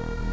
you